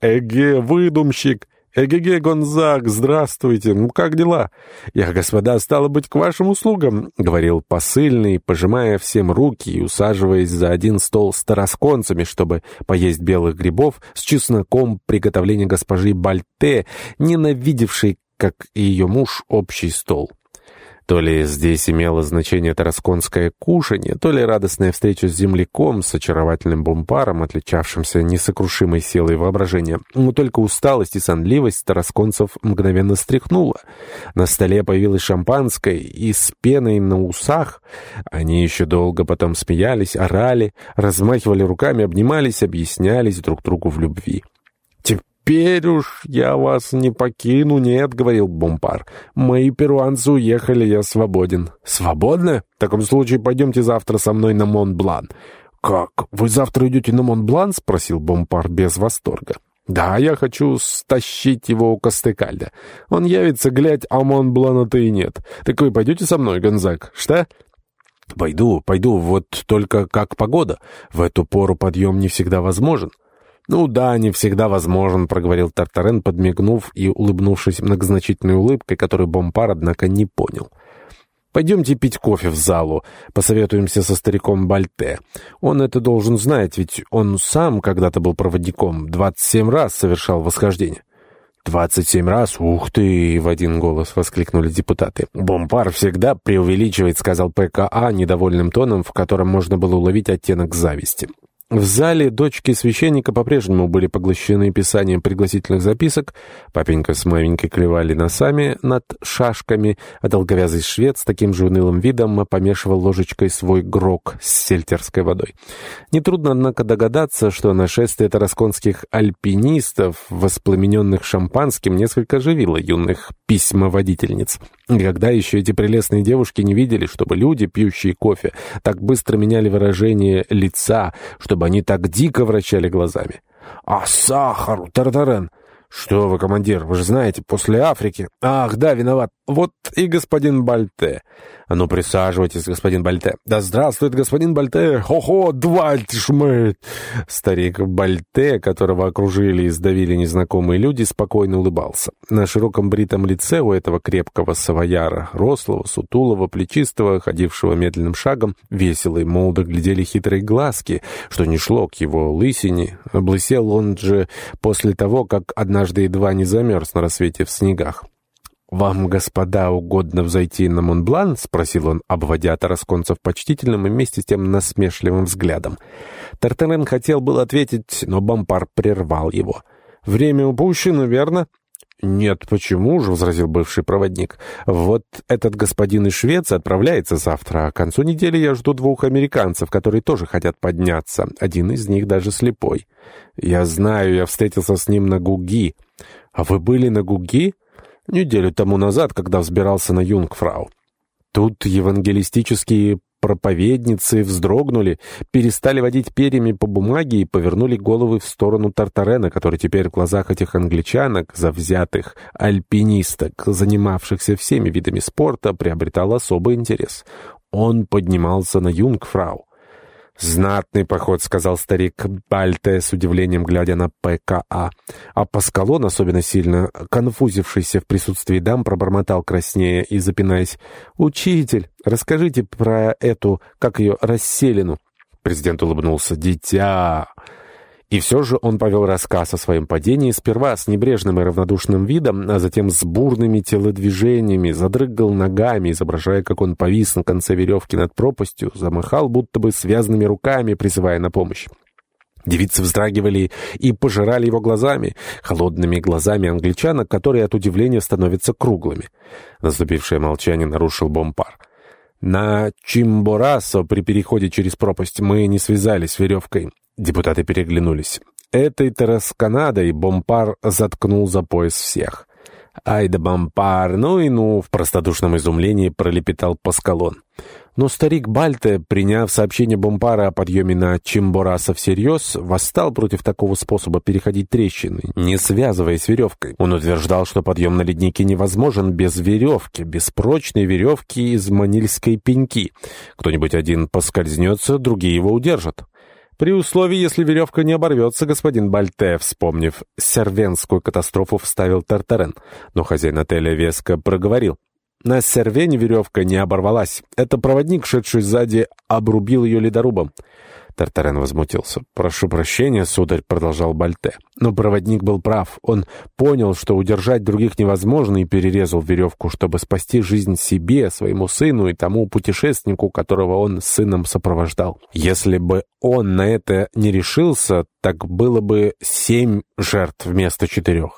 «Эге, выдумщик!» «Эгеге, Гонзаг, здравствуйте! Ну, как дела?» «Я, господа, стало быть, к вашим услугам», — говорил посыльный, пожимая всем руки и усаживаясь за один стол с тарасконцами, чтобы поесть белых грибов с чесноком приготовления госпожи Бальте, ненавидевшей, как и ее муж, общий стол. То ли здесь имело значение тарасконское кушанье, то ли радостная встреча с земляком, с очаровательным бомбаром, отличавшимся несокрушимой силой воображения. Но только усталость и сонливость тарасконцев мгновенно стряхнула. На столе появилось шампанское, и с пеной на усах они еще долго потом смеялись, орали, размахивали руками, обнимались, объяснялись друг другу в любви теперь уж я вас не покину, нет», — говорил Бомпар. «Мои перуанцы уехали, я свободен». «Свободны? В таком случае пойдемте завтра со мной на Монблан». «Как? Вы завтра идете на Монблан?» — спросил Бомпар без восторга. «Да, я хочу стащить его у Костыкальда. Он явится, глядь, а Монблана-то и нет. Так вы пойдете со мной, Гонзак, что?» «Пойду, пойду, вот только как погода. В эту пору подъем не всегда возможен». «Ну да, не всегда возможен», — проговорил Тартарен, подмигнув и улыбнувшись многозначительной улыбкой, которую Бомпар, однако, не понял. «Пойдемте пить кофе в залу, посоветуемся со стариком Бальте. Он это должен знать, ведь он сам когда-то был проводником, двадцать семь раз совершал восхождение». «Двадцать семь раз? Ух ты!» — в один голос воскликнули депутаты. «Бомпар всегда преувеличивает», — сказал ПКА недовольным тоном, в котором можно было уловить оттенок зависти. В зале дочки священника по-прежнему были поглощены писанием пригласительных записок. Папенька с маменькой клевали носами над шашками, а долговязый швед с таким же унылым видом помешивал ложечкой свой грок с сельтерской водой. Нетрудно, однако, догадаться, что нашествие тарасконских альпинистов, воспламененных шампанским, несколько оживило юных письмоводительниц. Никогда еще эти прелестные девушки не видели, чтобы люди, пьющие кофе, так быстро меняли выражение лица, чтобы они так дико вращали глазами. «А сахару, тартарен!» «Что вы, командир, вы же знаете, после Африки...» «Ах, да, виноват. Вот и господин Бальте». «А ну, присаживайтесь, господин Бальте». «Да здравствует господин Бальте! Хо-хо, двальтишмэт!» Старик Бальте, которого окружили и сдавили незнакомые люди, спокойно улыбался. На широком бритом лице у этого крепкого савояра, рослого, сутулого, плечистого, ходившего медленным шагом, весело и молодо глядели хитрые глазки, что не шло к его лысине. Облысел он же после того, как однажды едва не замерз на рассвете в снегах. «Вам, господа, угодно взойти на Монблан?» — спросил он, обводя тарасконцев почтительным и вместе с тем насмешливым взглядом. Тартарен хотел был ответить, но Бампар прервал его. «Время упущено, верно?» «Нет, почему же?» — возразил бывший проводник. «Вот этот господин из Швеции отправляется завтра, а к концу недели я жду двух американцев, которые тоже хотят подняться. Один из них даже слепой. Я знаю, я встретился с ним на Гуги. А вы были на Гуги?» неделю тому назад, когда взбирался на Юнгфрау. Тут евангелистические проповедницы вздрогнули, перестали водить перьями по бумаге и повернули головы в сторону Тартарена, который теперь в глазах этих англичанок, завзятых альпинисток, занимавшихся всеми видами спорта, приобретал особый интерес. Он поднимался на Юнгфрау. «Знатный поход», — сказал старик Бальте с удивлением, глядя на ПКА. А Паскалон, особенно сильно конфузившийся в присутствии дам, пробормотал краснее и запинаясь. «Учитель, расскажите про эту, как ее, расселину». Президент улыбнулся. «Дитя!» И все же он повел рассказ о своем падении сперва с небрежным и равнодушным видом, а затем с бурными телодвижениями, задрыгал ногами, изображая, как он повис на конце веревки над пропастью, замахал будто бы связанными руками, призывая на помощь. Девицы вздрагивали и пожирали его глазами, холодными глазами англичанок, которые от удивления становятся круглыми. Наступившее молчание нарушил Бомпар. На Чимборасо при переходе через пропасть мы не связались веревкой. Депутаты переглянулись. Этой Тарасканадой Бомпар заткнул за пояс всех. «Ай да Бомпар, ну и ну!» — в простодушном изумлении пролепетал Паскалон. Но старик Бальте, приняв сообщение Бомпара о подъеме на Чимбораса всерьез, восстал против такого способа переходить трещины, не связываясь веревкой. Он утверждал, что подъем на ледники невозможен без веревки, без прочной веревки из манильской пеньки. Кто-нибудь один поскользнется, другие его удержат. При условии, если веревка не оборвется, господин Бальте, вспомнив сервенскую катастрофу, вставил Тартарен. Но хозяин отеля веско проговорил. На сервене веревка не оборвалась. Это проводник, шедший сзади, обрубил ее ледорубом. Тартарен возмутился. «Прошу прощения, сударь», — продолжал Бальте. Но проводник был прав. Он понял, что удержать других невозможно, и перерезал веревку, чтобы спасти жизнь себе, своему сыну и тому путешественнику, которого он с сыном сопровождал. Если бы он на это не решился, так было бы семь жертв вместо четырех.